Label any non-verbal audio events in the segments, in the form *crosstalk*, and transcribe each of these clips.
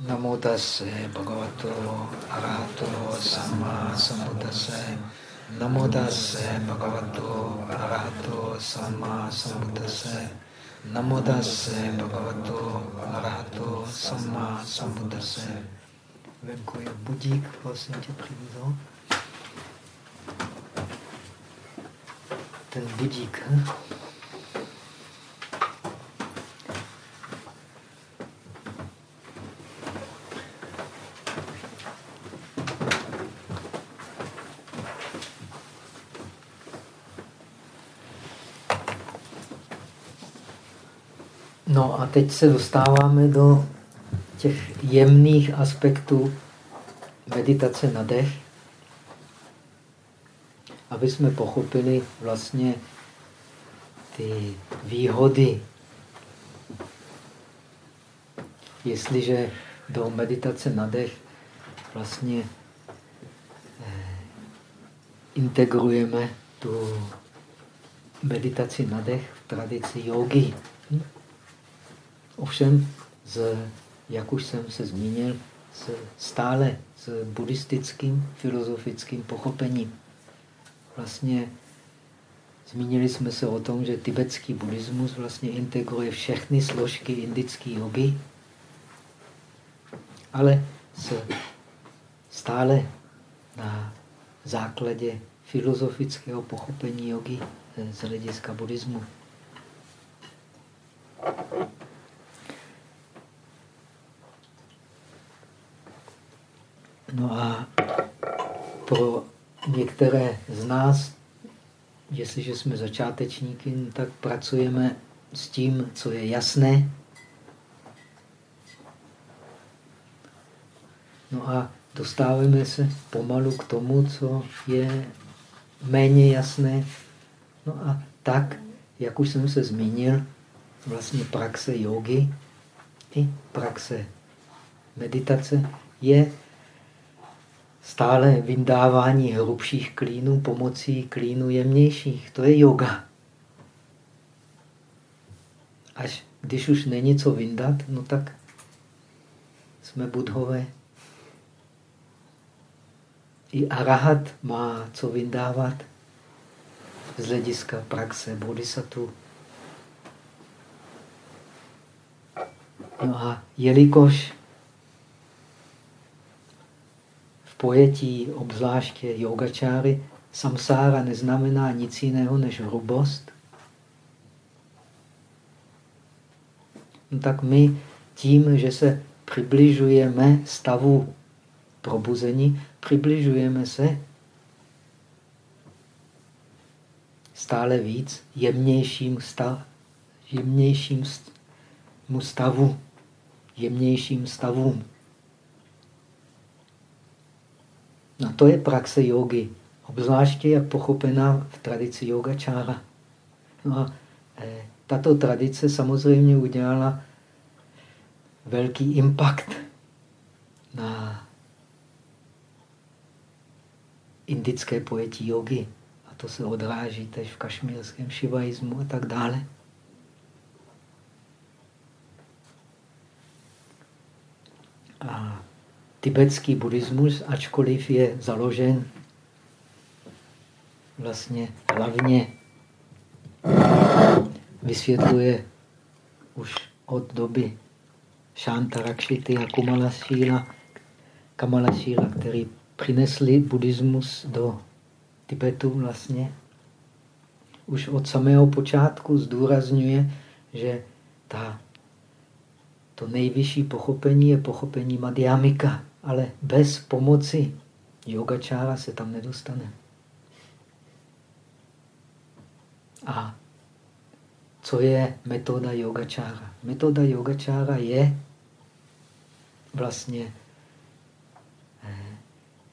Namo tase bhagavato arahato samma sambuddhase. Namo tase bhagavato arahato samma sambuddhase. Namo tase bhagavato arahato samma sambuddhase. Venku je budík, prosím tě, přivizou. Ten budík, hm? No a teď se dostáváme do těch jemných aspektů meditace na dech, aby jsme pochopili vlastně ty výhody. Jestliže do meditace na dech vlastně eh, integrujeme tu meditaci na dech v tradici jogy. Ovšem, z, jak už jsem se zmínil, s, stále s buddhistickým filozofickým pochopením. Vlastně zmínili jsme se o tom, že tibetský buddhismus vlastně integruje všechny složky indické jogy, ale s, stále na základě filozofického pochopení jogy z hlediska buddhismu. No a pro některé z nás, jestliže jsme začátečníky, tak pracujeme s tím, co je jasné. No a dostáváme se pomalu k tomu, co je méně jasné. No a tak, jak už jsem se zmínil, vlastně praxe jogy i praxe meditace je stále vyndávání hrubších klínů pomocí klínů jemnějších. To je yoga. Až když už není co vyndat, no tak jsme budhové. I arahat má co vyndávat z hlediska praxe bodhisattva. No a jelikož pojetí, obzvláště yogačáry, samsára neznamená nic jiného než hrubost, no tak my tím, že se přibližujeme stavu probuzení, přibližujeme se stále víc jemnějším, stav, jemnějším stavu, jemnějším stavům. No to je praxe jogy, obzvláště jak pochopená v tradici yogačára. No a e, tato tradice samozřejmě udělala velký impact na indické pojetí jogy. A to se odráží tež v kašmírském šivaismu a tak dále. A tibetský buddhismus, ačkoliv je založen vlastně hlavně vysvětluje už od doby Rakshity a Kumalasíla, Kamalasíla, který přinesli buddhismus do Tibetu vlastně. Už od samého počátku zdůrazňuje, že ta, to nejvyšší pochopení je pochopení Madhyamika ale bez pomoci yogačára se tam nedostane. A co je metoda yogačára? Metoda yogačára je vlastně eh,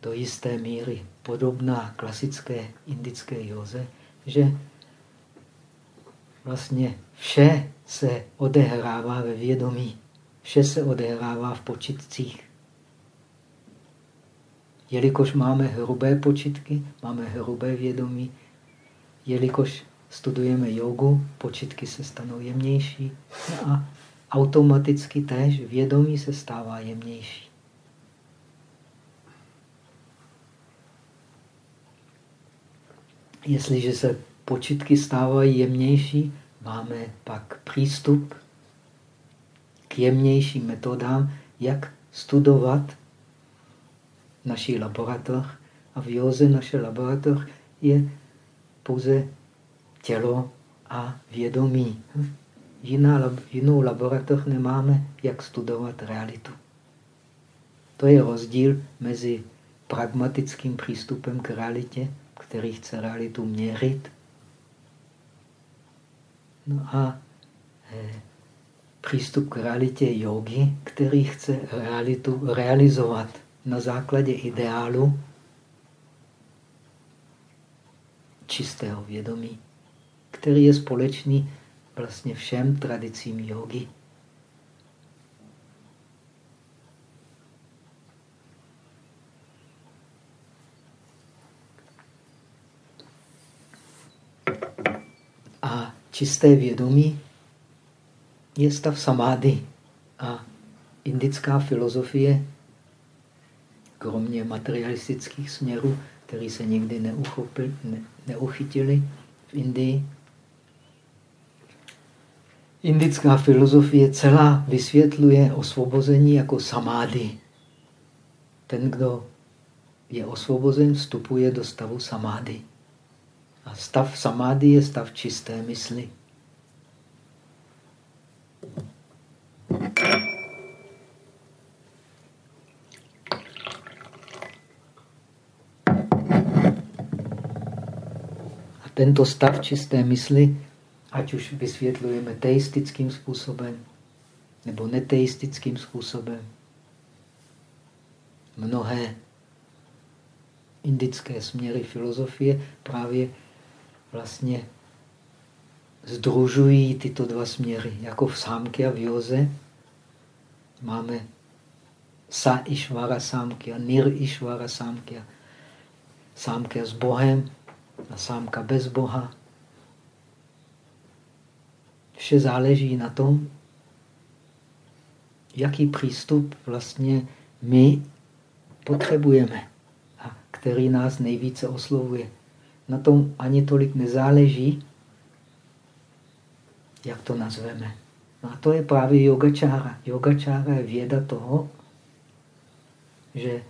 do jisté míry podobná klasické indické józe, že vlastně vše se odehrává ve vědomí, vše se odehrává v počitcích. Jelikož máme hrubé počitky, máme hrubé vědomí, jelikož studujeme jogu, počitky se stanou jemnější a automaticky též vědomí se stává jemnější. Jestliže se počitky stávají jemnější, máme pak přístup k jemnějším metodám, jak studovat naší laboratoř. A v józe naše laboratoř je pouze tělo a vědomí. Jiná, jinou laboratoř nemáme, jak studovat realitu. To je rozdíl mezi pragmatickým přístupem k realitě, který chce realitu měřit, no a eh, přístup k realitě jogy, který chce realitu realizovat na základě ideálu čistého vědomí, který je společný vlastně všem tradicím jogy. A čisté vědomí je stav samády. A indická filozofie, kromě materialistických směrů, který se nikdy neuchopil, ne, neuchytili v Indii, Indická filozofie celá vysvětluje osvobození jako samády. Ten, kdo je osvobozen, vstupuje do stavu samády. A stav samády je stav čisté mysli. A tento stav čisté mysli ať už vysvětlujeme teistickým způsobem nebo neteistickým způsobem. Mnohé indické směry filozofie právě vlastně združují tyto dva směry. Jako v sámky a v józe máme sa išvara sámky a nir išvara sámky. Sámka s Bohem a sámka bez Boha. Vše záleží na tom, jaký přístup vlastně my potřebujeme a který nás nejvíce oslovuje. Na tom ani tolik nezáleží, jak to nazveme. No a to je právě yogačára. Yogačára je věda toho, že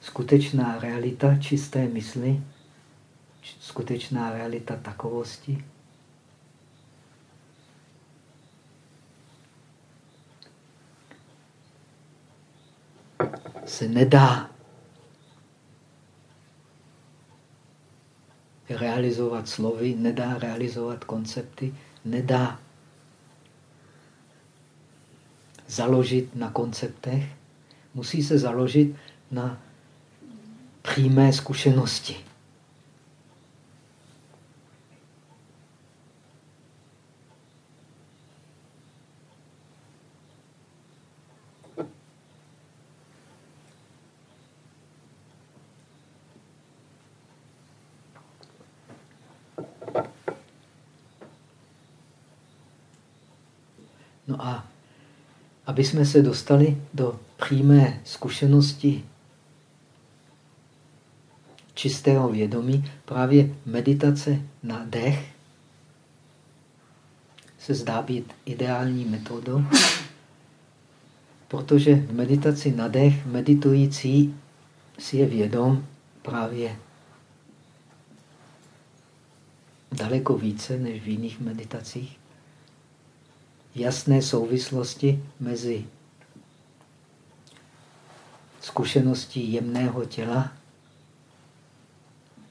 skutečná realita čisté mysli, skutečná realita takovosti se nedá realizovat slovy, nedá realizovat koncepty, nedá založit na konceptech, musí se založit na přímé zkušenosti. Aby jsme se dostali do přímé zkušenosti čistého vědomí, právě meditace na dech se zdá být ideální metodou, protože v meditaci na dech meditující si je vědom právě daleko více než v jiných meditacích jasné souvislosti mezi zkušeností jemného těla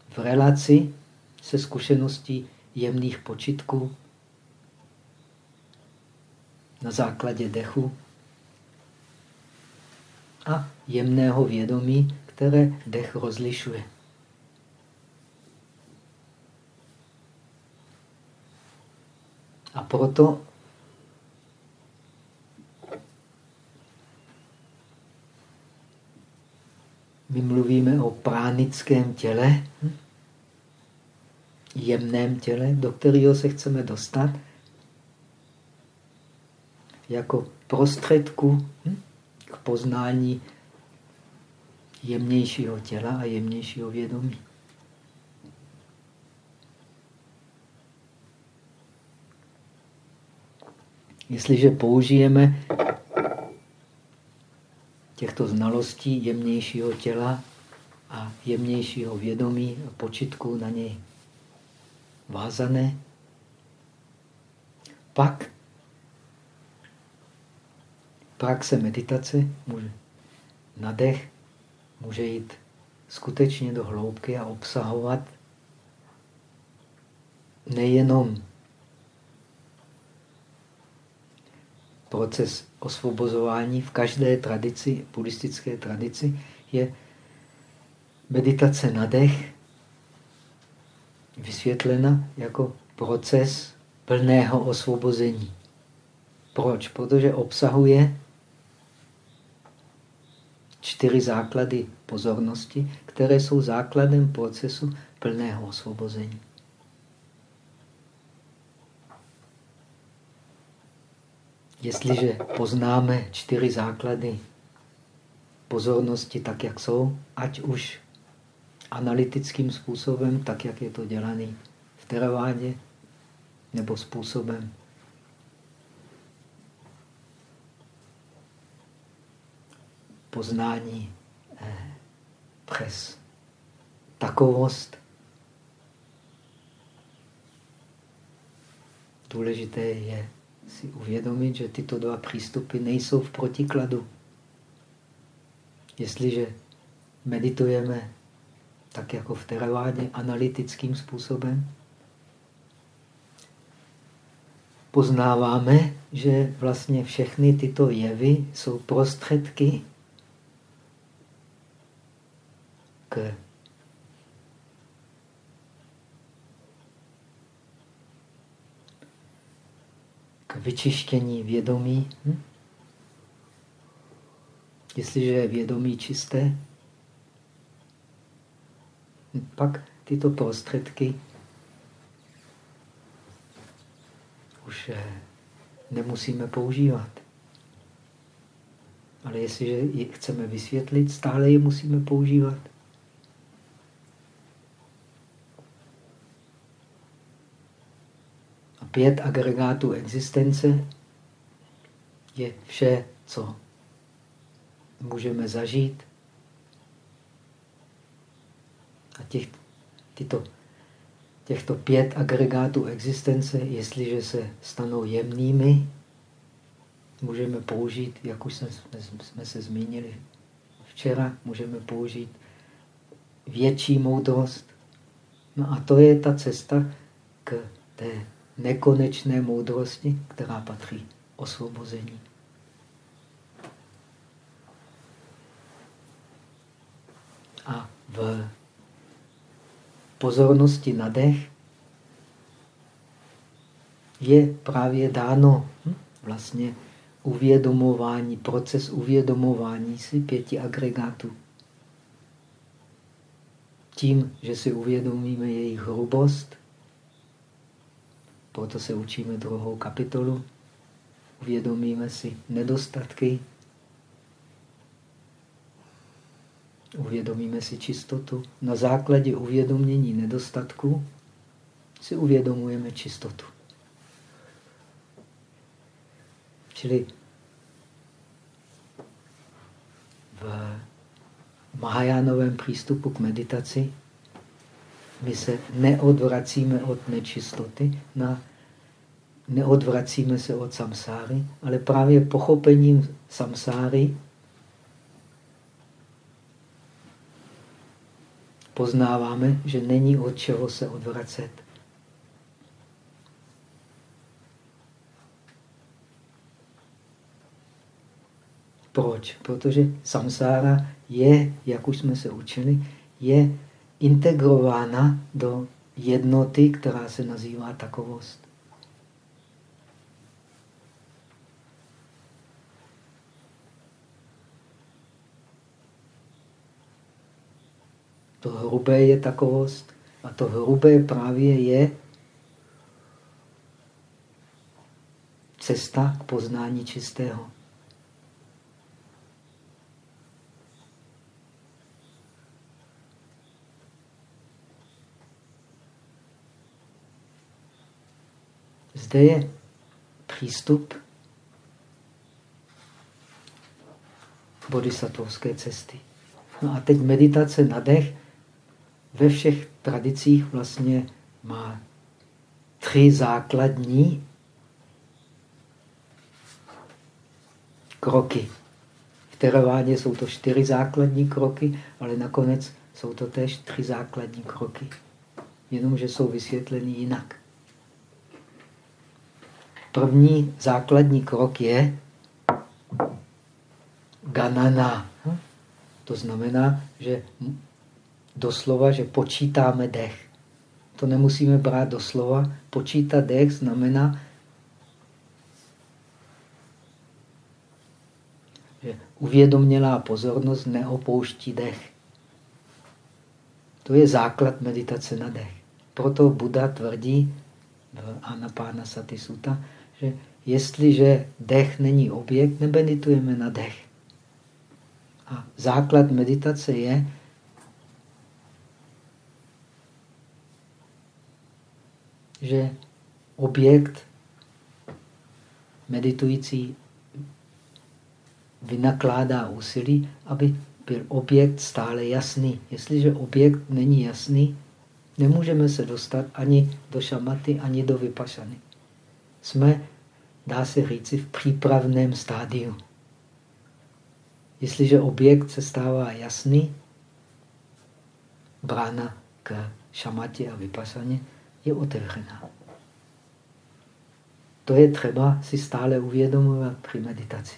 v relaci se zkušeností jemných počitků na základě dechu a jemného vědomí, které dech rozlišuje. A proto My mluvíme o pránickém těle, hm? jemném těle, do kterého se chceme dostat. jako prostředku hm, k poznání jemnějšího těla a jemnějšího vědomí. Jestliže použijeme těchto znalostí jemnějšího těla a jemnějšího vědomí a počitku na něj vázané, pak praxe meditace může nadech může jít skutečně do hloubky a obsahovat nejenom proces osvobozování v každé tradici, buddhistické tradici, je meditace na dech vysvětlena jako proces plného osvobození. Proč? Protože obsahuje čtyři základy pozornosti, které jsou základem procesu plného osvobození. Jestliže poznáme čtyři základy pozornosti tak, jak jsou, ať už analytickým způsobem, tak, jak je to dělaný v teravádě, nebo způsobem poznání eh, přes takovost. Důležité je si uvědomit, že tyto dva přístupy nejsou v protikladu. Jestliže meditujeme tak jako v teravádě analytickým způsobem, poznáváme, že vlastně všechny tyto jevy jsou prostředky k k vyčištění vědomí. Hm? Jestliže je vědomí čisté, pak tyto prostředky už eh, nemusíme používat. Ale jestliže je chceme vysvětlit, stále je musíme používat. Pět agregátů existence je vše, co můžeme zažít. A těch, tyto těchto pět agregátů existence, jestliže se stanou jemnými, můžeme použít, jak už jsme, jsme se zmínili včera, můžeme použít větší moudrost. No a to je ta cesta k té nekonečné moudrosti, která patří osvobození. A v pozornosti na dech je právě dáno hm? vlastně uvědomování, proces uvědomování si pěti agregátů. Tím, že si uvědomíme jejich hrubost, proto se učíme druhou kapitolu, uvědomíme si nedostatky, Uvědomíme si čistotu. Na základě uvědomění nedostatku si uvědomujeme čistotu. Čili v Mahajánovém přístupu k meditaci my se neodvracíme od nečistoty, na, neodvracíme se od samsáry, ale právě pochopením samsáry poznáváme, že není od čeho se odvracet. Proč? Protože samsára je, jak už jsme se učili, je integrována do jednoty, která se nazývá takovost. To hrubé je takovost. A to hrubé právě je cesta k poznání čistého. Zde je přístup bodhisattvovské cesty. No a teď meditace na dech ve všech tradicích vlastně má tři základní kroky. V teraváně jsou to čtyři základní kroky, ale nakonec jsou to též tři základní kroky. Jenomže jsou vysvětleny jinak. První základní krok je ganana. To znamená, že doslova, že počítáme dech. To nemusíme brát doslova. Počítat dech znamená, že uvědomělá pozornost neopouští dech. To je základ meditace na dech. Proto Buddha tvrdí v Anapána Sati Sutta, že jestliže dech není objekt, nemeditujeme na dech. A základ meditace je, že objekt meditující vynakládá úsilí, aby byl objekt stále jasný. Jestliže objekt není jasný, nemůžeme se dostat ani do šamaty, ani do vypašany. Jsme, dá se říci, v přípravném stádiu. Jestliže objekt se stává jasný, brána k šamatě a vypasaně je otevřená. To je třeba si stále uvědomovat při meditaci.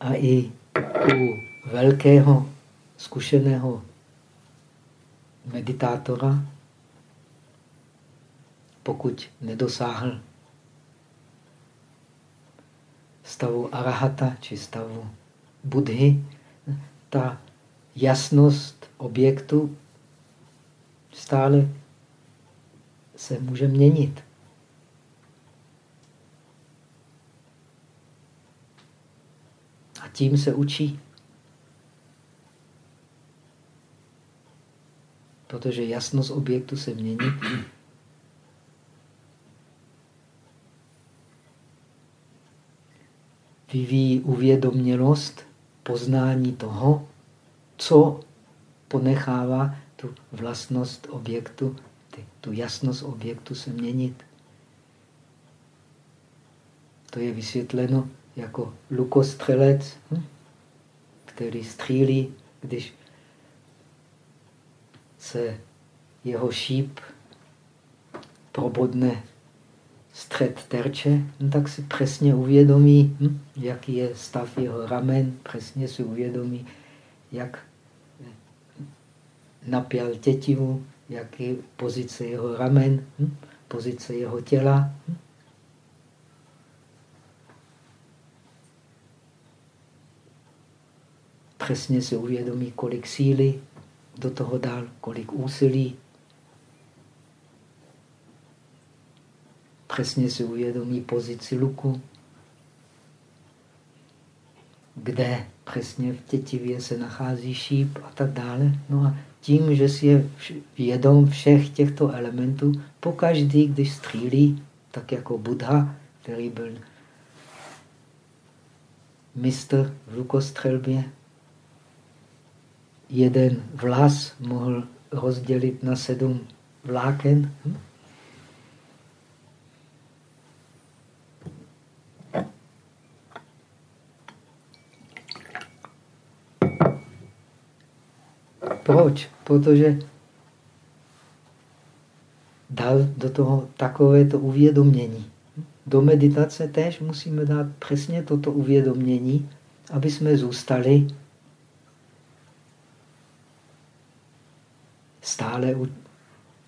A i u velkého, zkušeného meditátora, pokud nedosáhl stavu arahata či stavu budhy, ta jasnost objektu stále se může měnit. A tím se učí. Protože jasnost objektu se mění. Vyvíjí uvědomělost, poznání toho, co ponechává tu vlastnost objektu, tu jasnost objektu se měnit. To je vysvětleno jako lukostřelec, hm, který střílí, když se jeho šíp probodne střed terče, no tak si přesně uvědomí, hm, jaký je stav jeho ramen, přesně si uvědomí, jak napěl tětivu, jak je pozice jeho ramen, hm, pozice jeho těla. Hm. Přesně si uvědomí, kolik síly do toho dal, kolik úsilí. Přesně si uvědomí pozici luku, kde přesně v tětivě se nachází šíp a tak dále. No a tím, že si je vědom všech těchto elementů, pokaždý, když střílí, tak jako Buddha, který byl mistr v lukostřelbě, jeden vlas mohl rozdělit na sedm vláken. Hm? Proč? Protože dal do toho takovéto uvědomění. Do meditace též musíme dát přesně toto uvědomění, aby jsme zůstali stále u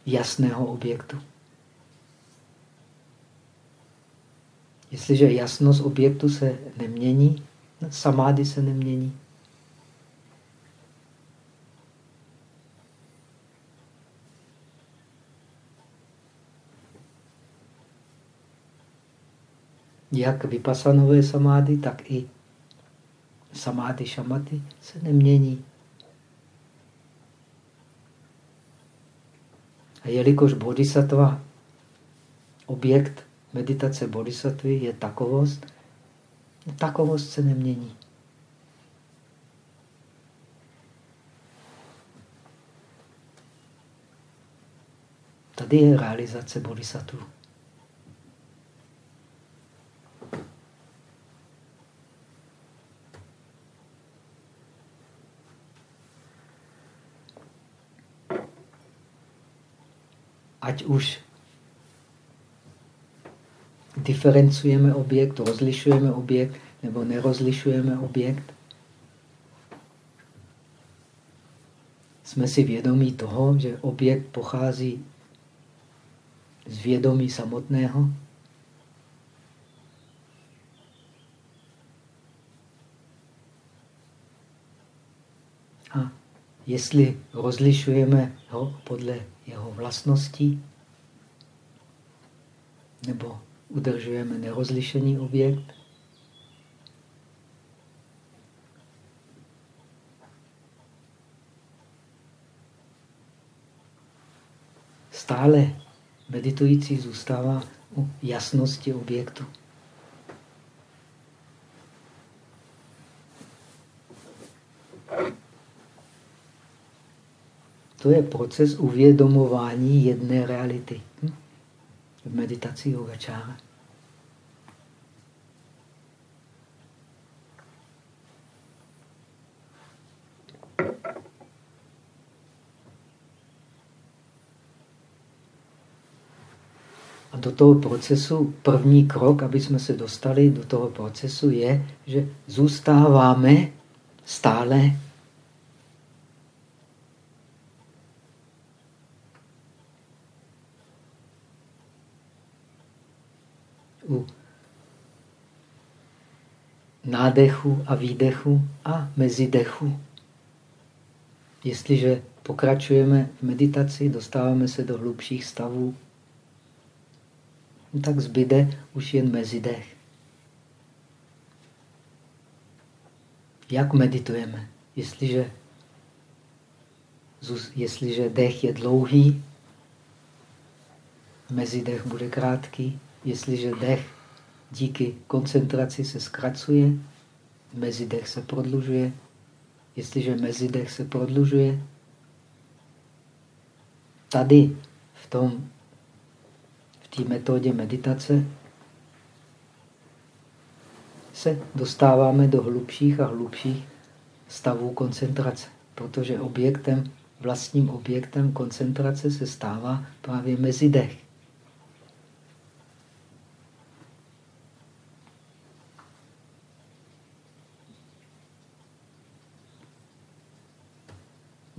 jasného objektu. Jestliže jasnost objektu se nemění, samády se nemění. Jak vypasanové samády, tak i samády šamaty se nemění. A jelikož bodhisattva, objekt meditace bodhisattvy je takovost, takovost se nemění. Tady je realizace bodhisattva. Ať už diferencujeme objekt, rozlišujeme objekt nebo nerozlišujeme objekt, jsme si vědomí toho, že objekt pochází z vědomí samotného. Jestli rozlišujeme ho podle jeho vlastností, nebo udržujeme nerozlišený objekt, stále meditující zůstává u jasnosti objektu. To je proces uvědomování jedné reality. Hm? V meditaci yogačára. A do toho procesu, první krok, aby jsme se dostali do toho procesu, je, že zůstáváme stále nádechu a výdechu a mezidechu. Jestliže pokračujeme v meditaci, dostáváme se do hlubších stavů, no tak zbyde už jen mezidech. Jak meditujeme? Jestliže, jestliže dech je dlouhý, mezidech bude krátký, Jestliže dech díky koncentraci se zkracuje, mezidech se prodlužuje. Jestliže mezidech se prodlužuje, tady v tom, v té metodě meditace se dostáváme do hlubších a hlubších stavů koncentrace, protože objektem, vlastním objektem koncentrace se stává právě mezidech.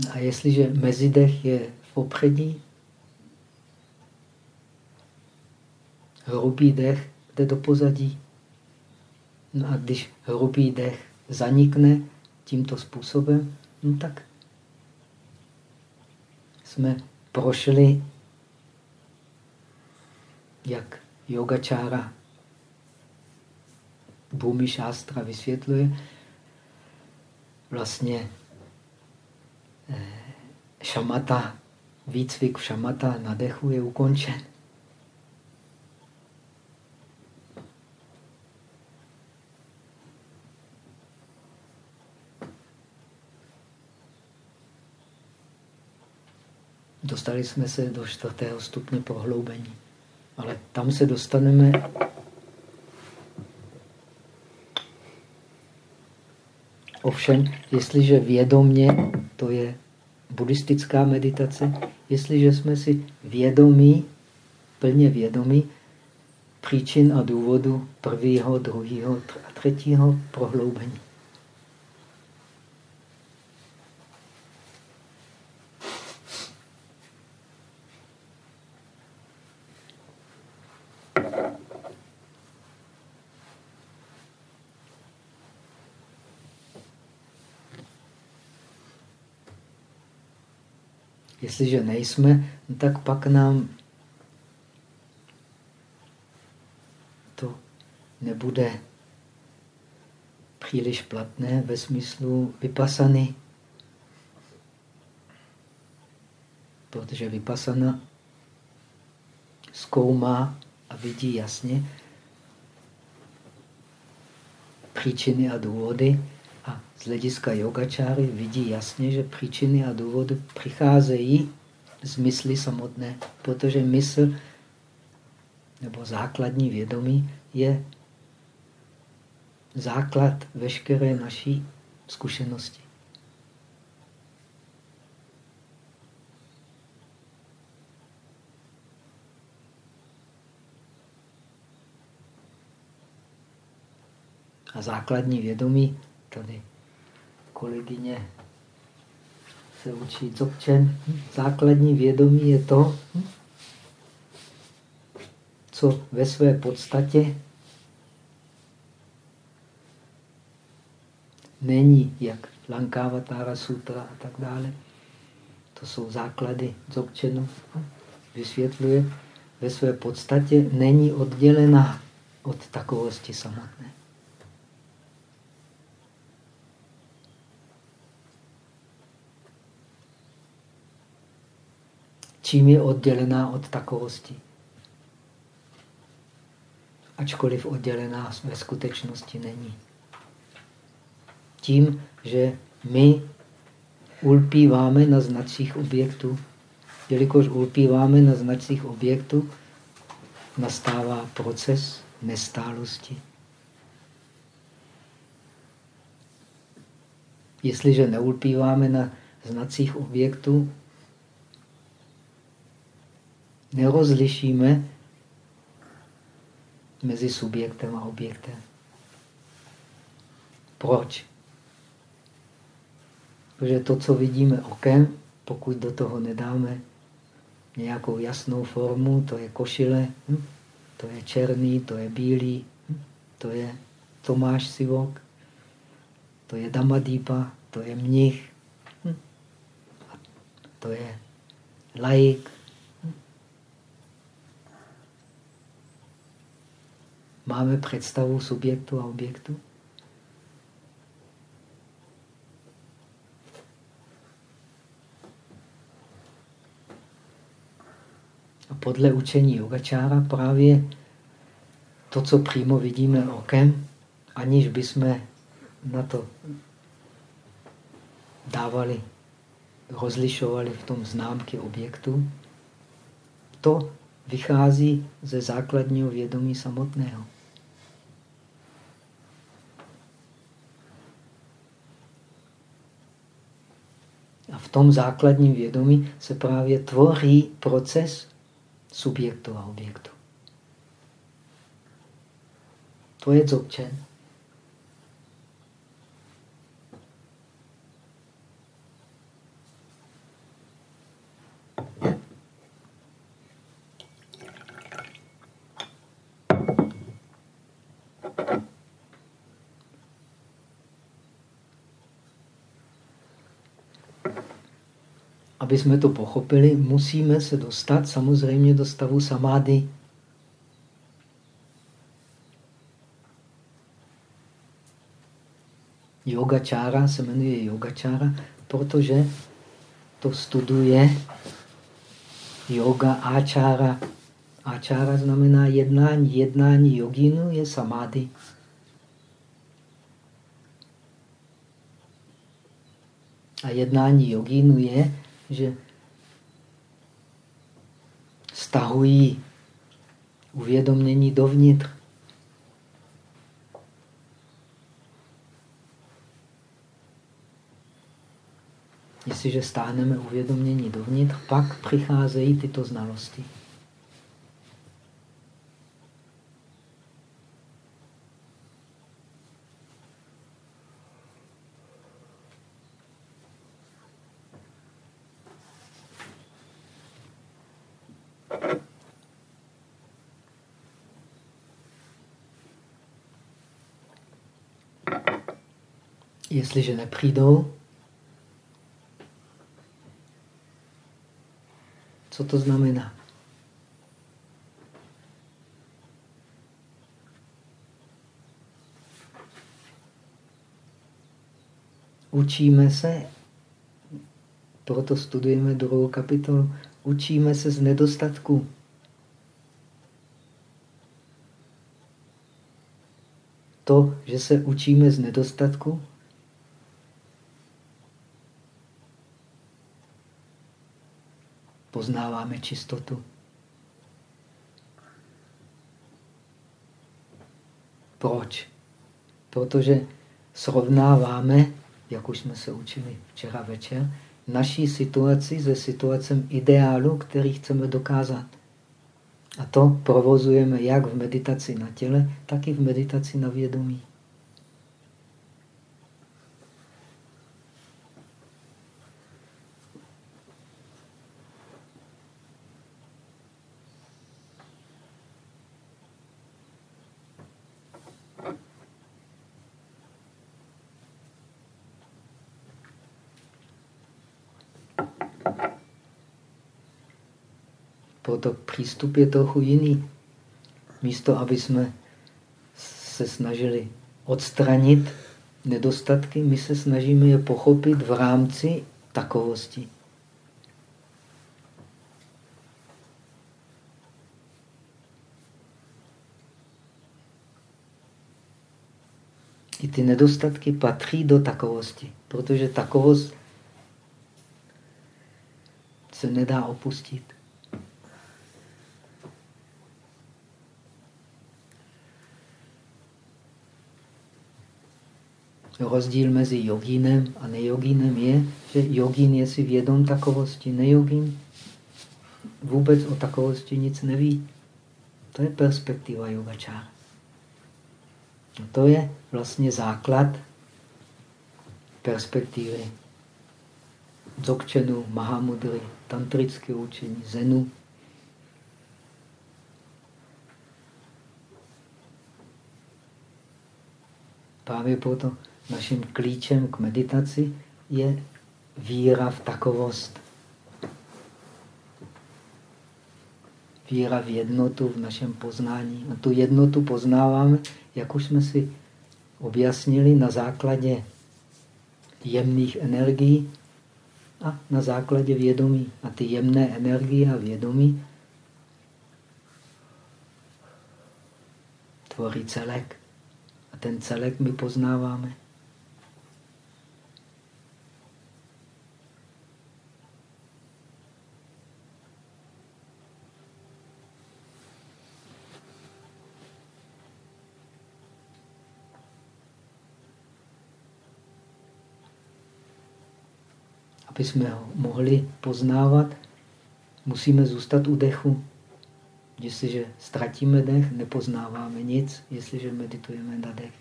A jestliže mezidech je v popředí, hrubý dech jde do pozadí. No a když hrubý dech zanikne tímto způsobem, no tak jsme prošli, jak yogačára Bhumi Shastra vysvětluje, vlastně šamata, výcvik v šamata na dechu je ukončen. Dostali jsme se do čtvrtého stupně prohloubení. Ale tam se dostaneme Ovšem, jestliže vědomně, to je buddhistická meditace, jestliže jsme si vědomí, plně vědomí příčin a důvodu prvního, druhého a třetího prohloubení. Jestliže nejsme, no tak pak nám to nebude příliš platné ve smyslu vypasany. Protože vypasana zkoumá a vidí jasně příčiny a důvody a z hlediska yogačáry vidí jasně, že příčiny a důvody přicházejí z mysli samotné, protože mysl nebo základní vědomí je základ veškeré naší zkušenosti. A základní vědomí, tady kolegyně se učí Dzogchen, základní vědomí je to, co ve své podstatě není jak Lankavatara sutra a tak dále. To jsou základy Dzogčenu. Vysvětluje, ve své podstatě není oddělená od takovosti samotné. Čím je oddělená od takovosti? Ačkoliv oddělená ve skutečnosti není tím, že my ulpíváme na znacích objektů. Jelikož ulpíváme na znacích objektů, nastává proces nestálosti. Jestliže neulpíváme na znacích objektů, nerozlišíme mezi subjektem a objektem. Proč? Protože to, co vidíme okem, pokud do toho nedáme nějakou jasnou formu, to je košile, hm? to je černý, to je bílý, hm? to je Tomáš Sivok, to je Damadýpa, to je mnich, hm? to je laik. Máme představu subjektu a objektu? A podle učení yogačára právě to, co přímo vidíme okem, aniž bychom na to dávali, rozlišovali v tom známky objektu, to vychází ze základního vědomí samotného. V tom základním vědomí se právě tvoří proces subjektu a objektu. To je dzogchen. Aby jsme to pochopili, musíme se dostat samozřejmě do stavu samády. Yogačára se jmenuje yogačára, protože to studuje yoga áčára. Áčára znamená jednání. Jednání jogínu je samády. A jednání jogínu je že stahují uvědomění dovnitř. Jestliže stáhneme uvědomění dovnitř, pak přicházejí tyto znalosti. Jestliže nepřijdou, co to znamená? Učíme se, proto studujeme druhou kapitolu, učíme se z nedostatku. To, že se učíme z nedostatku, poznáváme čistotu. Proč? Protože srovnáváme, jak už jsme se učili včera večer, naší situaci se situacem ideálu, který chceme dokázat. A to provozujeme jak v meditaci na těle, tak i v meditaci na vědomí. Proto přístup je trochu jiný. Místo, aby jsme se snažili odstranit nedostatky, my se snažíme je pochopit v rámci takovosti. I ty nedostatky patří do takovosti, protože takovost se nedá opustit. Rozdíl mezi jogínem a nejogínem je, že jogín je si vědom takovosti, nejogín vůbec o takovosti nic neví. To je perspektiva yogačára. A to je vlastně základ perspektivy Dzogčenu, Mahamudry, tantrické učení, Zenu. Právě proto naším klíčem k meditaci je víra v takovost. Víra v jednotu v našem poznání. A tu jednotu poznáváme, jak už jsme si objasnili, na základě jemných energií a na základě vědomí. A ty jemné energie a vědomí tvoří celek. A ten celek my poznáváme. Aby jsme ho mohli poznávat, musíme zůstat u dechu. Jestliže ztratíme dech, nepoznáváme nic, jestliže meditujeme na dech.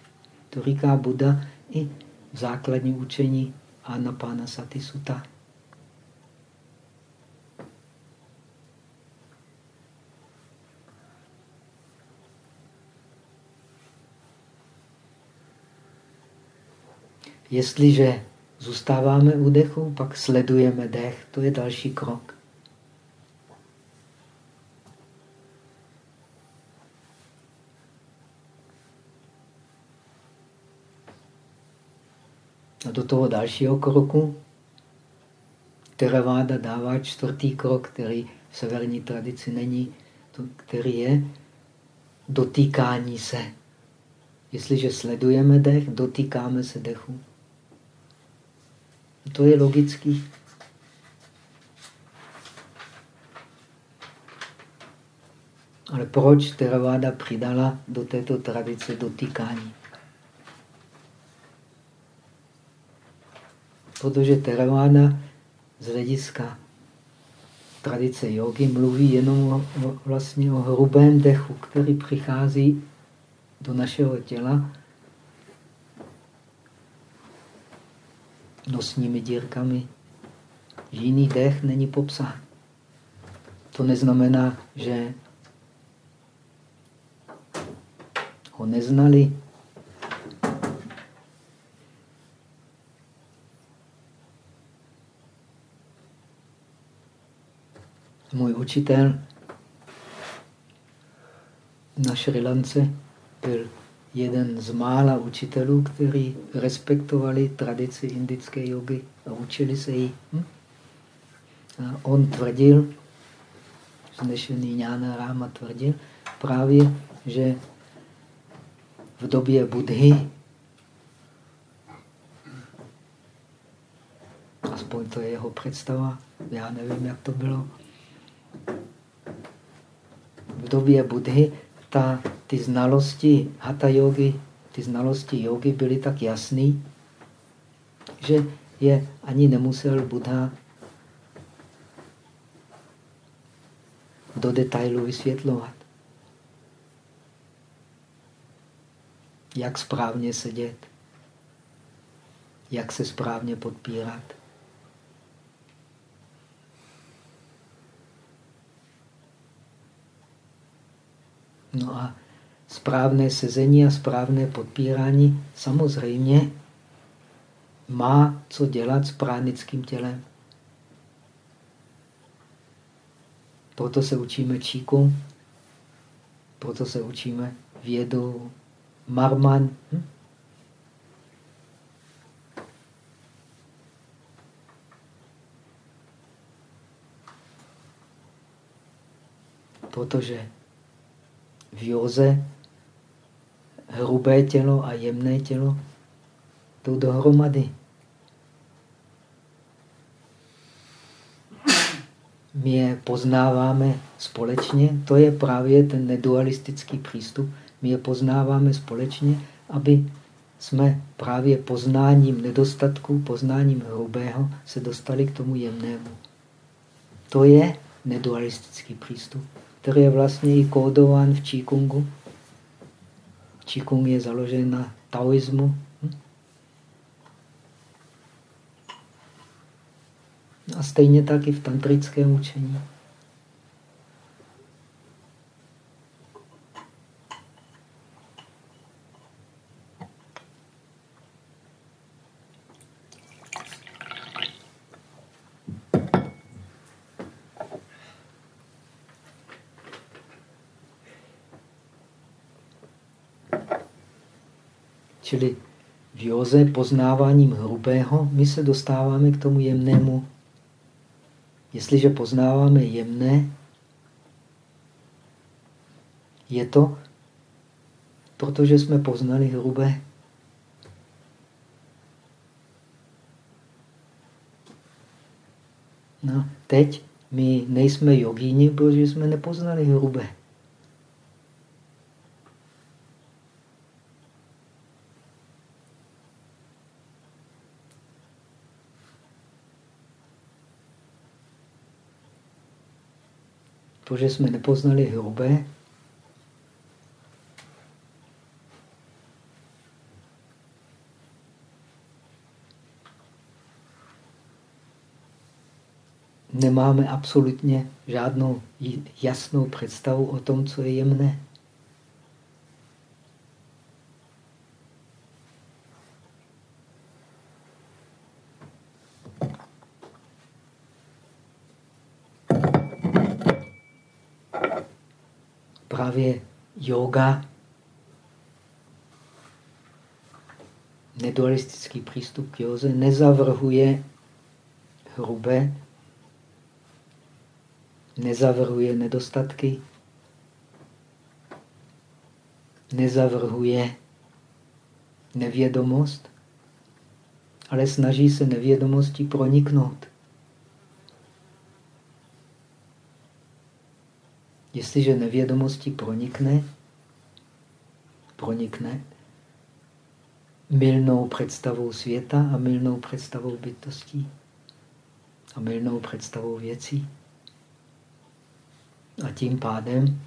To říká Buddha i v základní učení Anapana Sati Sutta. Jestliže Zůstáváme u dechu, pak sledujeme dech. To je další krok. A do toho dalšího kroku Theravada dává čtvrtý krok, který v severní tradici není, který je dotýkání se. Jestliže sledujeme dech, dotýkáme se dechu. To je logický. Ale proč Theravada přidala do této tradice dotýkání? Protože Theravada z hlediska tradice jogy mluví jenom o, vlastně o hrubém dechu, který přichází do našeho těla nosními dírkami. Jiný dech není popsán. To neznamená, že ho neznali. Můj učitel na Šrilance byl jeden z mála učitelů, kteří respektovali tradici indické jogy a učili se jí. Hm? A on tvrdil, znešený Jnana Ráma tvrdil, právě, že v době Budhy, aspoň to je jeho představa, já nevím, jak to bylo, v době Budhy ta, ty znalosti hatha yogi, ty znalosti jogy byly tak jasný, že je ani nemusel Buddha do detailu vysvětlovat. Jak správně sedět, jak se správně podpírat. No a správné sezení a správné podpírání samozřejmě má co dělat s pránickým tělem. Proto se učíme číku, proto se učíme vědu marman. Hm? Protože v józe hrubé tělo a jemné tělo jdou dohromady. My je poznáváme společně, to je právě ten nedualistický přístup. My je poznáváme společně, aby jsme právě poznáním nedostatku, poznáním hrubého se dostali k tomu jemnému. To je nedualistický přístup který je vlastně i kódován v Qigongу. Qigong je založen na taoismu. Hm? A stejně tak i v tantrickém učení. Čili v józe poznáváním hrubého my se dostáváme k tomu jemnému. Jestliže poznáváme jemné, je to, protože jsme poznali hrubé. No, teď my nejsme jogíni, protože jsme nepoznali hrubé. Protože jsme nepoznali hrubé, nemáme absolutně žádnou jasnou představu o tom, co je jemné. Právě yoga, nedualistický přístup k józe nezavrhuje hrubé, nezavrhuje nedostatky, nezavrhuje nevědomost, ale snaží se nevědomostí proniknout. Jestliže nevědomostí pronikne, pronikne milnou představou světa a milnou představou bytostí a milnou představou věcí. A tím pádem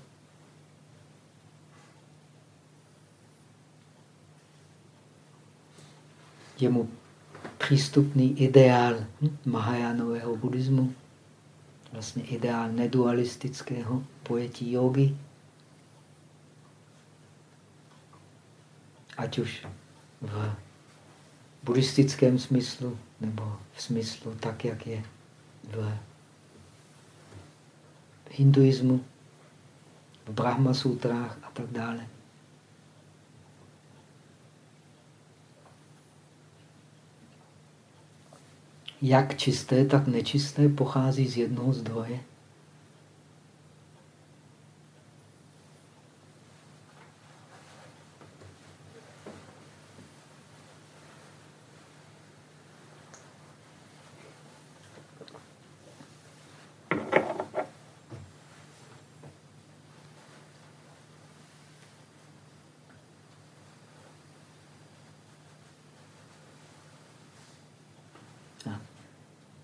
je mu přístupný ideál Mahajánového buddhismu vlastně ideál nedualistického pojetí jogy. Ať už v buddhistickém smyslu, nebo v smyslu tak, jak je v hinduismu, v Brahma sutrách a tak dále. Jak čisté, tak nečisté pochází z jednoho zdroje.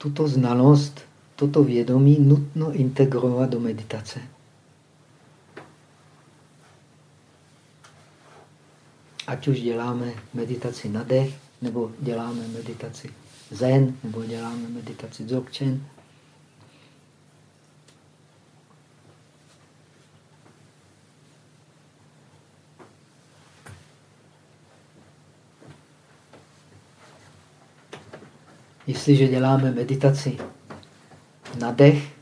Tuto znalost, toto vědomí nutno integrovat do meditace. Ať už děláme meditaci na dech, nebo děláme meditaci zen, nebo děláme meditaci dzogchen, Jestliže děláme meditaci na dech,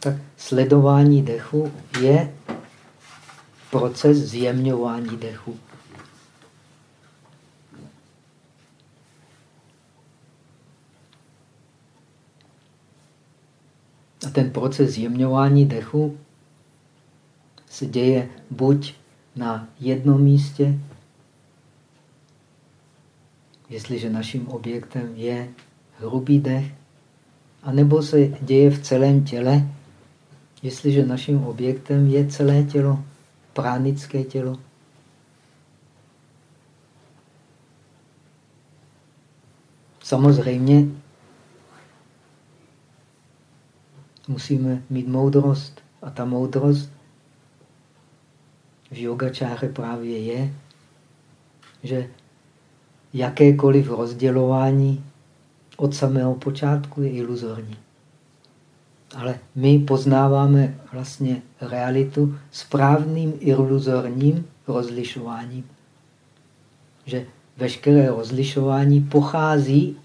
tak sledování dechu je proces zjemňování dechu. A ten proces zjemňování dechu se děje buď na jednom místě, jestliže naším objektem je hrubý dech, anebo se děje v celém těle, jestliže naším objektem je celé tělo, pránické tělo. Samozřejmě musíme mít moudrost a ta moudrost v yogačáře právě je, že jakékoliv rozdělování od samého počátku je iluzorní. Ale my poznáváme vlastně realitu správným iluzorním rozlišováním. Že veškeré rozlišování pochází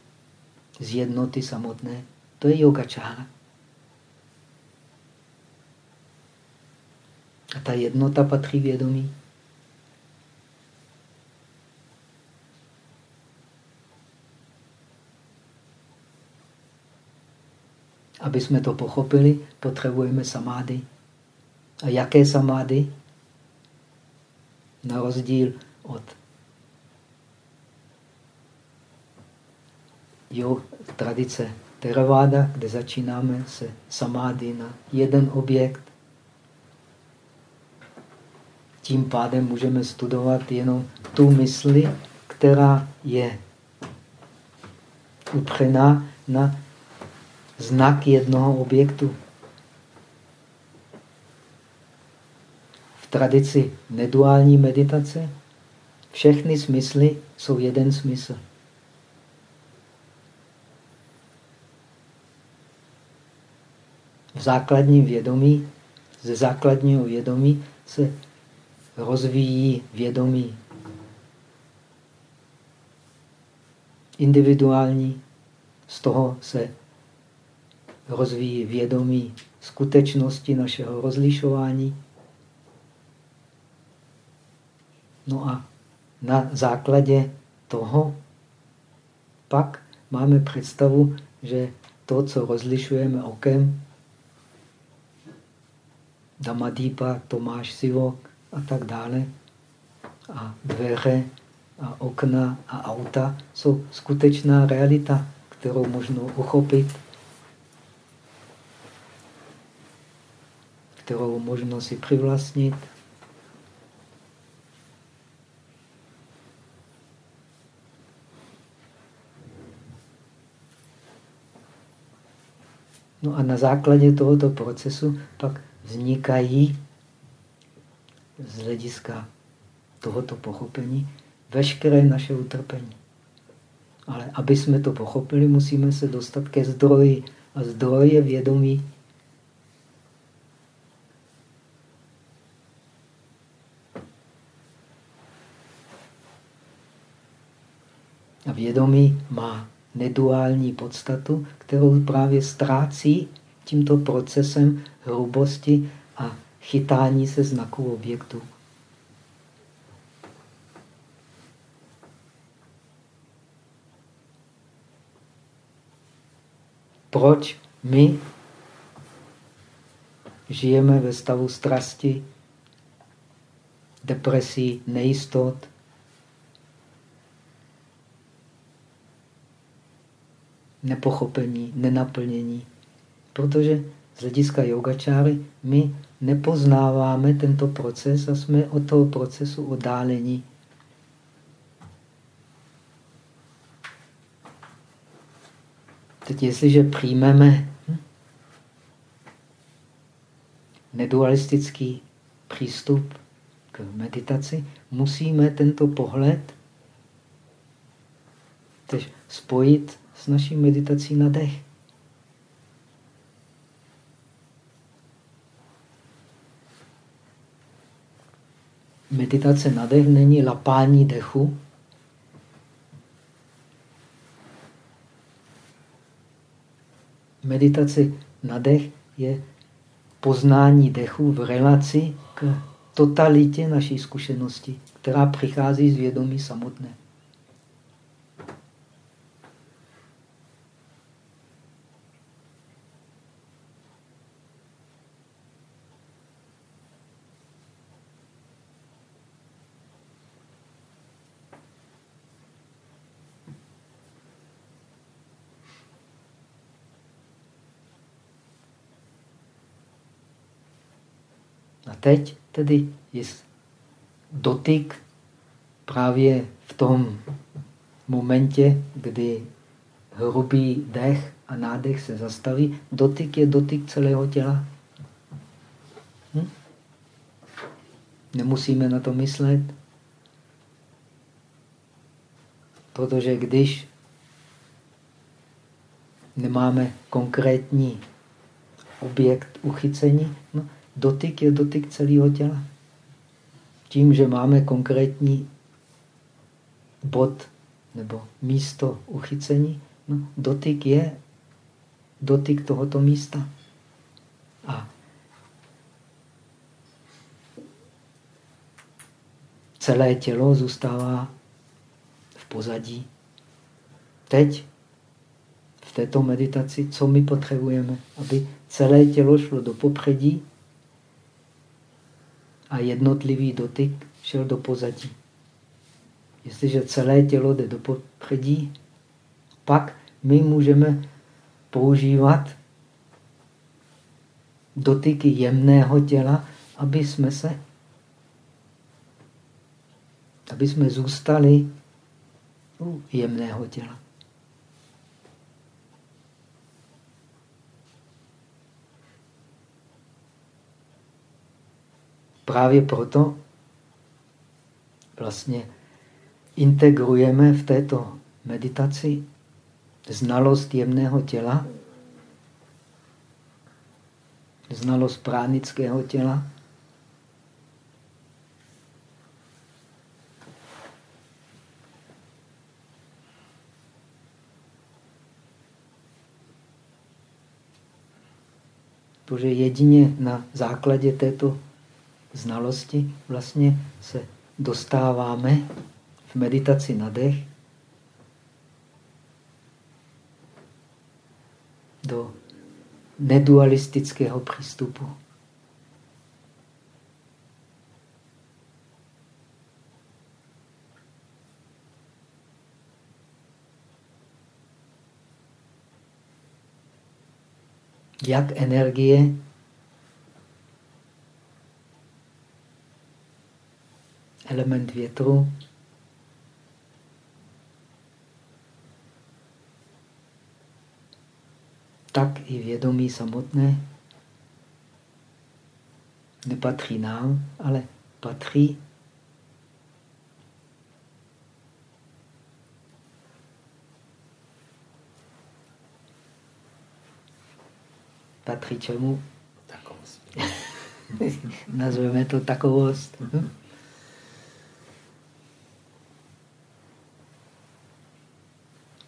z jednoty samotné. To je yogačára. A ta jednota patří vědomí. Aby jsme to pochopili, potřebujeme samády. A jaké samády? Na rozdíl od jo, tradice Theravada, kde začínáme se samády na jeden objekt. Tím pádem můžeme studovat jenom tu mysli, která je upřená na znak jednoho objektu. V tradici neduální meditace všechny smysly jsou jeden smysl. V základním vědomí, ze základního vědomí se rozvíjí vědomí individuální, z toho se rozvíjí vědomí skutečnosti našeho rozlišování. No a na základě toho pak máme představu, že to, co rozlišujeme okem, Damadípa, Tomáš Sivok a tak dále, a dveře a okna a auta jsou skutečná realita, kterou možno uchopit kterou možno si přivlastnit. No a na základě tohoto procesu pak vznikají z hlediska tohoto pochopení veškeré naše utrpení. Ale aby jsme to pochopili, musíme se dostat ke zdroji. A zdroj je vědomí A vědomí má neduální podstatu, kterou právě ztrácí tímto procesem hrubosti a chytání se znaků objektu. proč my žijeme ve stavu strasti, depresí, nejistot. Nepochopení, nenaplnění. Protože z hlediska yogačáry my nepoznáváme tento proces a jsme od toho procesu oddálení. Teď jestliže přijmeme hm, nedualistický přístup k meditaci, musíme tento pohled spojit s naší meditací na dech. Meditace na dech není lapání dechu, meditace na dech je poznání dechu v relaci k totalitě naší zkušenosti, která přichází z vědomí samotné. Teď tedy je dotyk právě v tom momentě, kdy hrubý dech a nádech se zastaví, dotyk je dotyk celého těla. Hm? Nemusíme na to myslet, protože když nemáme konkrétní objekt uchycení, no, Dotyk je dotyk celého těla. Tím, že máme konkrétní bod nebo místo uchycení, no, dotyk je dotyk tohoto místa. A celé tělo zůstává v pozadí. Teď, v této meditaci, co my potřebujeme? Aby celé tělo šlo do popředí a jednotlivý dotyk šel do pozadí. Jestliže celé tělo jde do popředí, pak my můžeme používat dotyky jemného těla, aby jsme se, aby jsme zůstali u jemného těla. Právě proto vlastně integrujeme v této meditaci znalost jemného těla, znalost pránického těla, Protože jedině na základě této znalosti vlastně se dostáváme v meditaci na dech do nedualistického přístupu. Jak energie element větru. Tak i vědomí samotné nepatří nám, ale patří patří čemu? Takovost. *laughs* Nazveme to takovost. *laughs*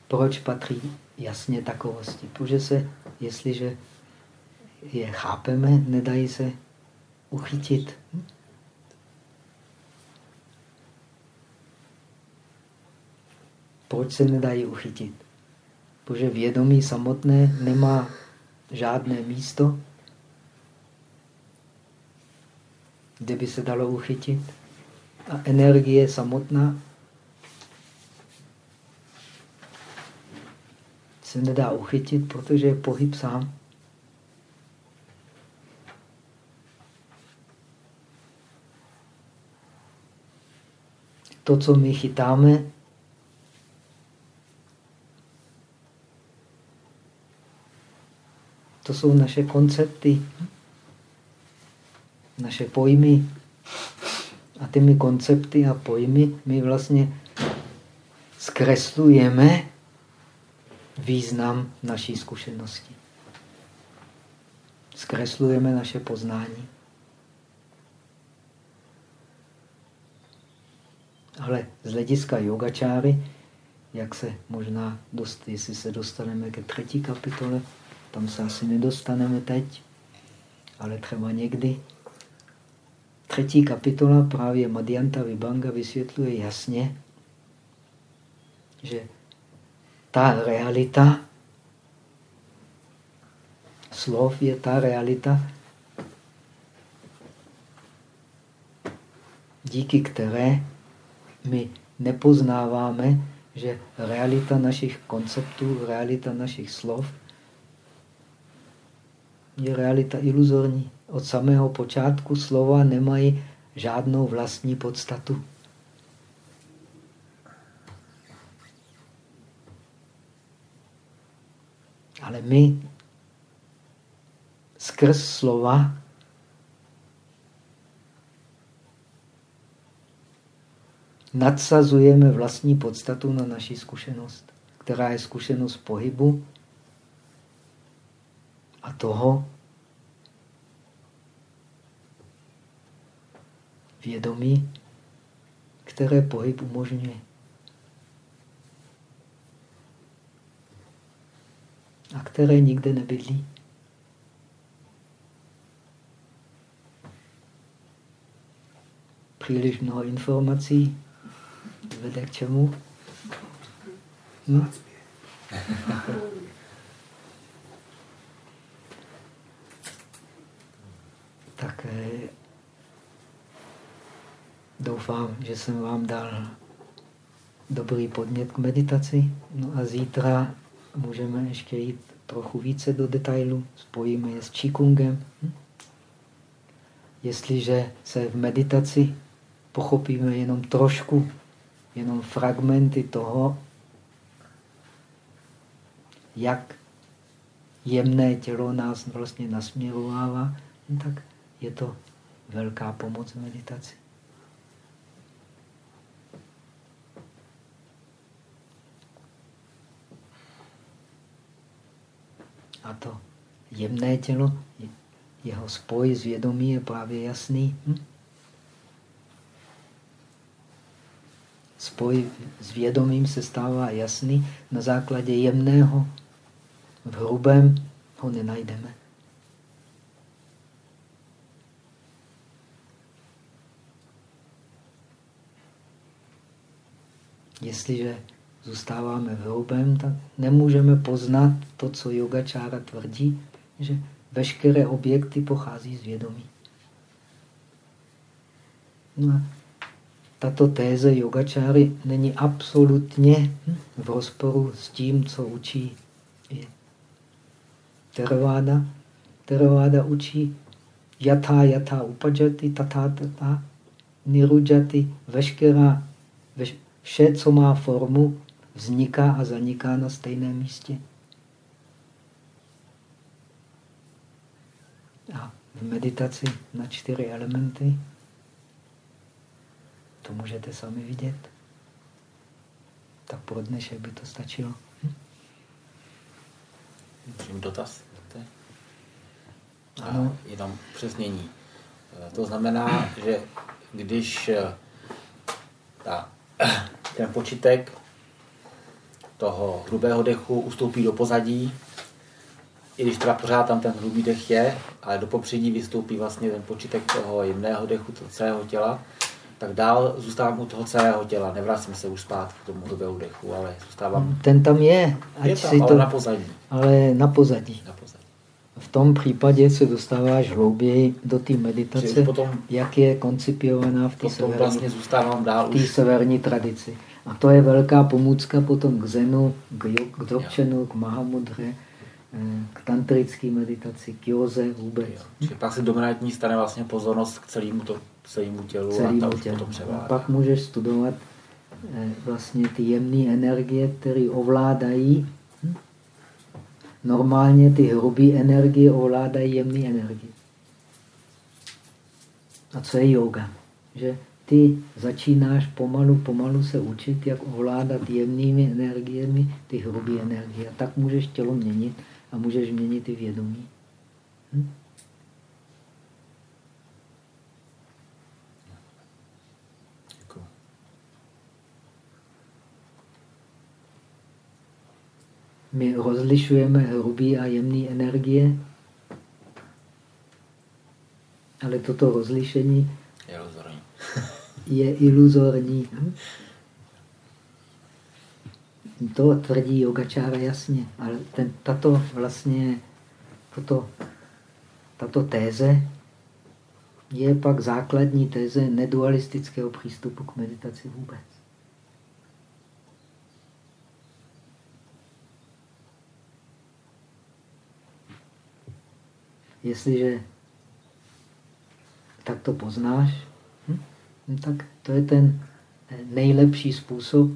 Proč patří jasně takovosti? Protože se, jestliže je chápeme, nedají se uchytit. Proč se nedají uchytit? Protože vědomí samotné nemá žádné místo, kde by se dalo uchytit. A energie samotná se nedá uchytit, protože je pohyb sám. To, co my chytáme, to jsou naše koncepty, naše pojmy. A těmi koncepty a pojmy my vlastně zkreslujeme význam naší zkušenosti. Zkreslujeme naše poznání. Ale z hlediska yogačáry, jak se možná dost, jestli se dostaneme ke třetí kapitole, tam se asi nedostaneme teď, ale třeba někdy. Třetí kapitola právě Madhyanta Vibhanga vysvětluje jasně, že ta realita slov je ta realita, díky které my nepoznáváme, že realita našich konceptů, realita našich slov je realita iluzorní. Od samého počátku slova nemají žádnou vlastní podstatu. Ale my skrz slova nadsazujeme vlastní podstatu na naši zkušenost, která je zkušenost pohybu a toho vědomí, které pohyb umožňuje. A které nikde nebydlí. Příliš mnoho informací vede k čemu? Hm? *laughs* tak eh, doufám, že jsem vám dal dobrý podnět k meditaci. No a zítra můžeme ještě jít trochu více do detailu. Spojíme je s Qigongem. Hm? Jestliže se v meditaci pochopíme jenom trošku, jenom fragmenty toho, jak jemné tělo nás vlastně nasměrovává, no tak je to velká pomoc v meditaci. A to jemné tělo, jeho spoj s vědomí je právě jasný. Hm? Spoj s vědomím se stává jasný na základě jemného. V hrubém ho nenajdeme. Jestliže zůstáváme hrubém, tak nemůžeme poznat to, co yogačára tvrdí, že veškeré objekty pochází z vědomí. No a tato téze yogačáry není absolutně v rozporu s tím, co učí Theravada. Theravada učí yatha yatha upajati tata tata nirujati veškerá, veš, vše, co má formu, vzniká a zaniká na stejném místě. A v meditaci na čtyři elementy to můžete sami vidět. Tak pro dnešek by to stačilo. Hm? Můžeme dotaz? Ano. Jenom přesnění. To znamená, že když eh, ta, ten počítek toho hrubého dechu ustoupí do pozadí, i když teda pořád tam ten hrubý dech je, ale do popředí vystoupí vlastně ten počítek toho jemného dechu, toho celého těla, tak dál zůstávám u toho celého těla. Nevracím se už zpátky k tomu hrubému dechu, ale zůstávám... Ten tam je. Ať je tam, si ale to, na pozadí. Ale na pozadí. Na pozadí. V tom případě se dostáváš hlouběji do té meditace, potom, jak je koncipovaná v té severní, vlastně zůstávám dál v severní tradici. A to je velká pomůcka potom k zenu, k, k dokčenu, k mahamudře, eh, k tantrické meditaci, k józe vůbec. Jo. pak se dominantní stane vlastně pozornost k celému, to, celému tělu celému a ta tělu. potom převládá. A pak můžeš studovat eh, vlastně ty jemné energie, které ovládají. Hm? Normálně ty hrubé energie ovládají jemné energie. A co je yoga? Že ty začínáš pomalu, pomalu se učit, jak ovládat jemnými energiemi ty hrubé energie. A tak můžeš tělo měnit a můžeš měnit i vědomí. Hm? My rozlišujeme hrubý a jemný energie, ale toto rozlišení je iluzorní. Je iluzorní. To tvrdí yogačára jasně, ale ten, tato vlastně, tato, tato téze je pak základní téze nedualistického přístupu k meditaci vůbec. Jestliže tak to poznáš, tak to je ten nejlepší způsob,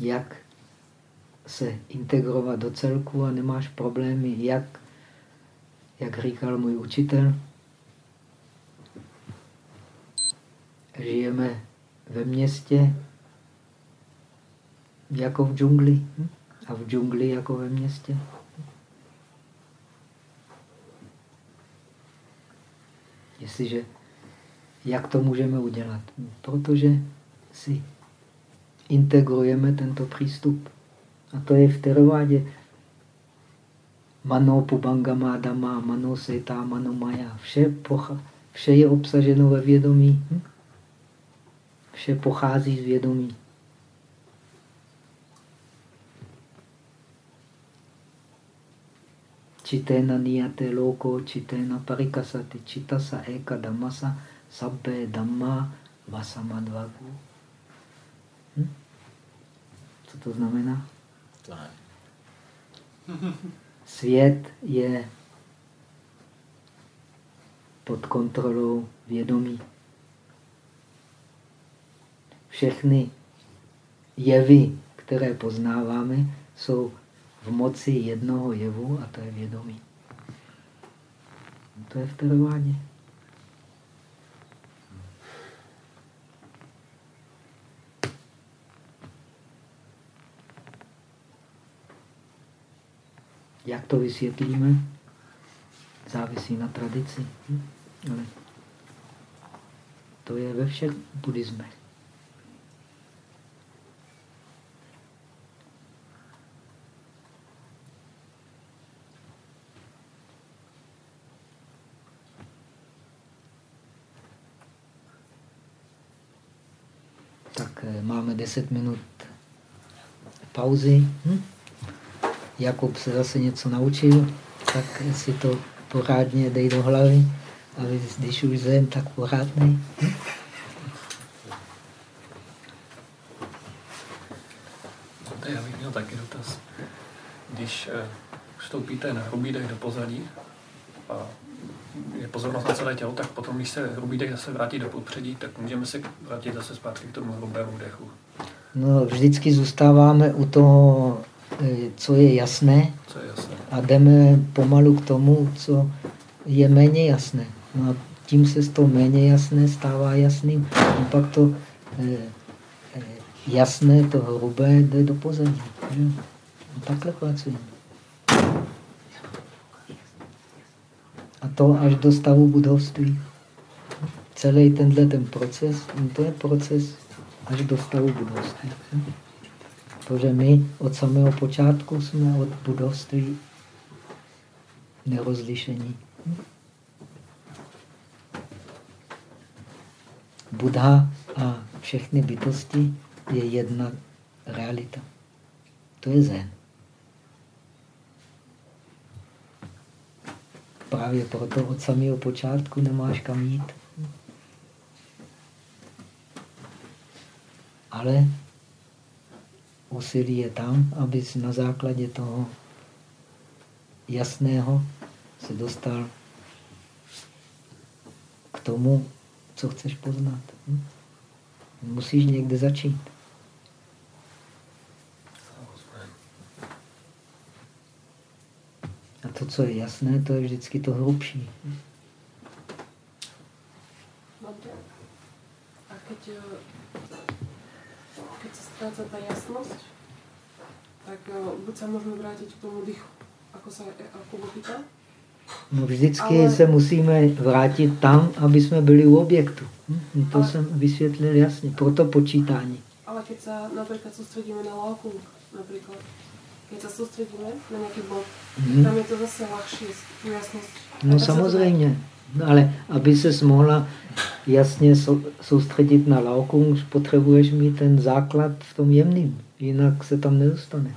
jak se integrovat do celku a nemáš problémy, jak, jak říkal můj učitel, žijeme ve městě jako v džungli hm? a v džungli jako ve městě. Jestliže, jak to můžeme udělat? Protože si integrujeme tento přístup. A to je v teravádě. Mano pubangama dama, mano seta, mano maya. Vše, pocha, vše je obsaženo ve vědomí. Hm? Vše pochází z vědomí. Chitena niyate loko, chitena parikasati, chitasa eka dhammasa, sabbe dhamma vasamadvagu. Hm? Co to znamená? Svět je pod kontrolou vědomí. Všechny jevy, které poznáváme, jsou v moci jednoho jevu a to je vědomí. To je v terování. Jak to vysvětlíme? Závisí na tradici. Hm? Ale to je ve všech buddhismech. Eh, máme 10 minut pauzy. Hm? Jakub se zase něco naučil, tak si to pořádně dej do hlavy, aby když už zem, tak pořádnej. Hm? Já bych měl taky dotaz. Když uh, vstoupíte na hrubý dech do pozadí a pozornost na celé tělo, tak potom, když se hrubý dech zase vrátí do popředí, tak můžeme se vrátit zase zpátky k tomu hrubému dechu. No, vždycky zůstáváme u toho Eh, co je jasné, co je jasné. a jdeme pomalu k tomu, co je méně jasné. No a tím se z toho méně jasné stává jasným. A pak to eh, eh, jasné, to hrubé jde do pozadí. A takhle pracujeme. A to až do stavu budovství. Celý tenhle ten proces, no to je proces až do stavu budovství. Protože my od samého počátku jsme od budovství nerozlišení. Buddha a všechny bytosti je jedna realita. To je zen. Právě proto od samého počátku nemáš kam jít. Ale úsilí je tam, abys na základě toho jasného se dostal k tomu, co chceš poznat. Musíš někde začít. A to, co je jasné, to je vždycky to hrubší. A keď, keď se ztráca ta jasnost, tak buď se můžeme vrátit k tomu dýchu, jako se jako pýtal, No vždycky Ale... se musíme vrátit tam, aby jsme byli u objektu. Hm? To Ale... jsem vysvětlil jasně, proto počítání. Ale když se například soustředíme na lauku, například, když se soustředíme na nějaký bod, hmm. tam je to zase lehčí, tu jasnost. No samozřejmě, no, ale aby se mohla jasně soustředit na lauku, potřebuješ mít ten základ v tom jemným, jinak se tam nedostane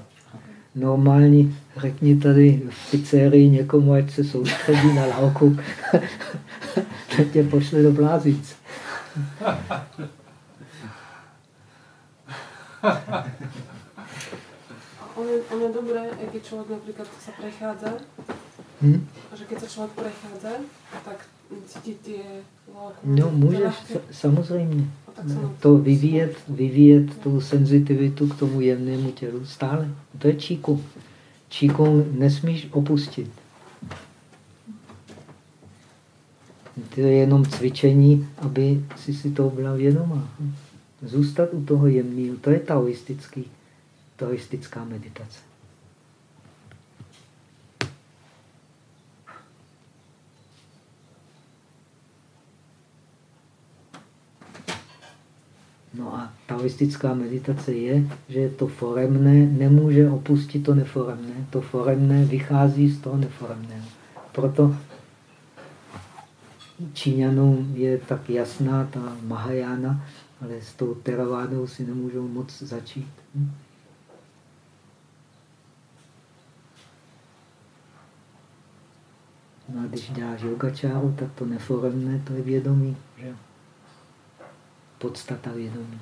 normální, řekni tady v pizzerii někomu, ať se soustředí na lauku, *laughs* tak tě pošle do blázic. *laughs* On je, on je dobré, když člověk například se prechádza, hmm? že když se člověk prechádza, tak cítit je lauku. No, můžeš, samozřejmě. To vyvíjet, vyvíjet tu senzitivitu k tomu jemnému tělu stále. To je číku. Číku nesmíš opustit. To je jenom cvičení, aby si si to byla vědomá. Zůstat u toho jemného, to je taoistický, taoistická meditace. No a taoistická meditace je, že to foremné nemůže opustit to neforemné. To foremné vychází z toho neforemného. Proto Číňanům je tak jasná ta Mahajana, ale s tou teravádou si nemůžou moc začít. Hm? No a když děláš yogačáru, tak to neforemné, to je vědomí. Že? podstata vědomí.